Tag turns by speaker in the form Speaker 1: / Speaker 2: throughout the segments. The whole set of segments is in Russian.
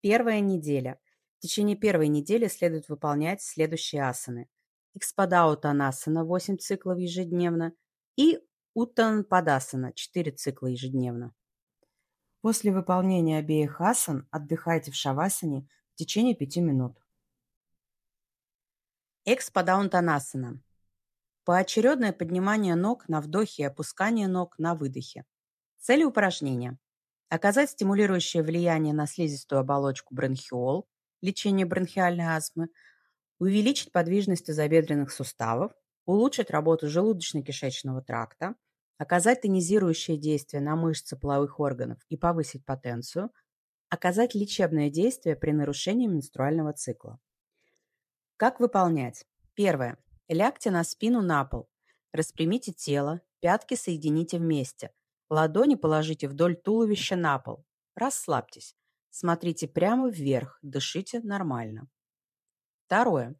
Speaker 1: Первая неделя. В течение первой недели следует выполнять следующие асаны. Экспадаутанасана 8 циклов ежедневно и Уттанпадасана 4 цикла ежедневно. После выполнения обеих асан отдыхайте в шавасане в течение 5 минут. Экспадаунтанасана. Поочередное поднимание ног на вдохе и опускание ног на выдохе. Цели упражнения. Оказать стимулирующее влияние на слизистую оболочку бронхиол, лечение бронхиальной астмы, увеличить подвижность тазобедренных суставов, улучшить работу желудочно-кишечного тракта, оказать тонизирующее действие на мышцы половых органов и повысить потенцию, оказать лечебное действие при нарушении менструального цикла. Как выполнять? Первое. Лягте на спину на пол. Распрямите тело, пятки соедините вместе. Ладони положите вдоль туловища на пол. Расслабьтесь. Смотрите прямо вверх, дышите нормально. Второе.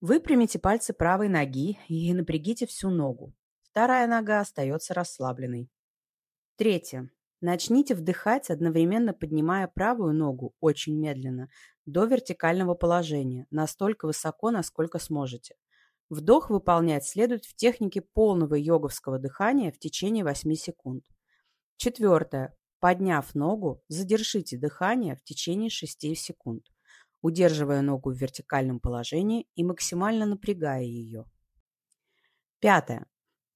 Speaker 1: Выпрямите пальцы правой ноги и напрягите всю ногу. Вторая нога остается расслабленной. Третье. Начните вдыхать, одновременно поднимая правую ногу очень медленно до вертикального положения, настолько высоко, насколько сможете. Вдох выполнять следует в технике полного йоговского дыхания в течение 8 секунд. Четвертое. Подняв ногу, задержите дыхание в течение 6 секунд, удерживая ногу в вертикальном положении и максимально напрягая ее. Пятое.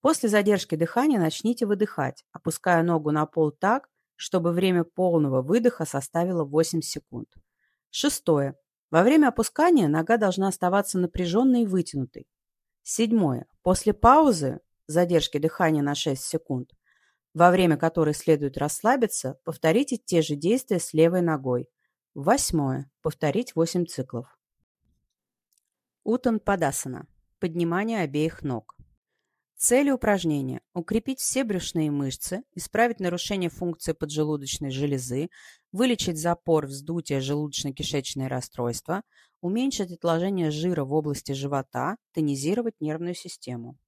Speaker 1: После задержки дыхания начните выдыхать, опуская ногу на пол так, чтобы время полного выдоха составило 8 секунд. Шестое. Во время опускания нога должна оставаться напряженной и вытянутой. Седьмое. После паузы, задержки дыхания на 6 секунд, во время которой следует расслабиться, повторите те же действия с левой ногой. Восьмое. Повторить 8 циклов. Утан Падасана. Поднимание обеих ног. Цели упражнения – укрепить все брюшные мышцы, исправить нарушение функции поджелудочной железы, вылечить запор, вздутие, желудочно-кишечные расстройства, уменьшить отложение жира в области живота, тонизировать нервную систему.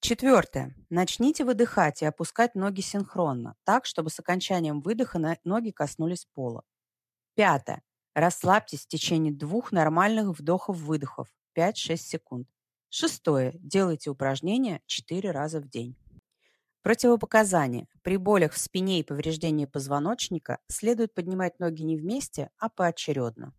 Speaker 1: Четвертое. Начните выдыхать и опускать ноги синхронно, так, чтобы с окончанием выдоха ноги коснулись пола. Пятое. Расслабьтесь в течение двух нормальных вдохов-выдохов 5-6 секунд. Шестое. Делайте упражнения 4 раза в день. Противопоказания. При болях в спине и повреждении позвоночника следует поднимать ноги не вместе, а поочередно.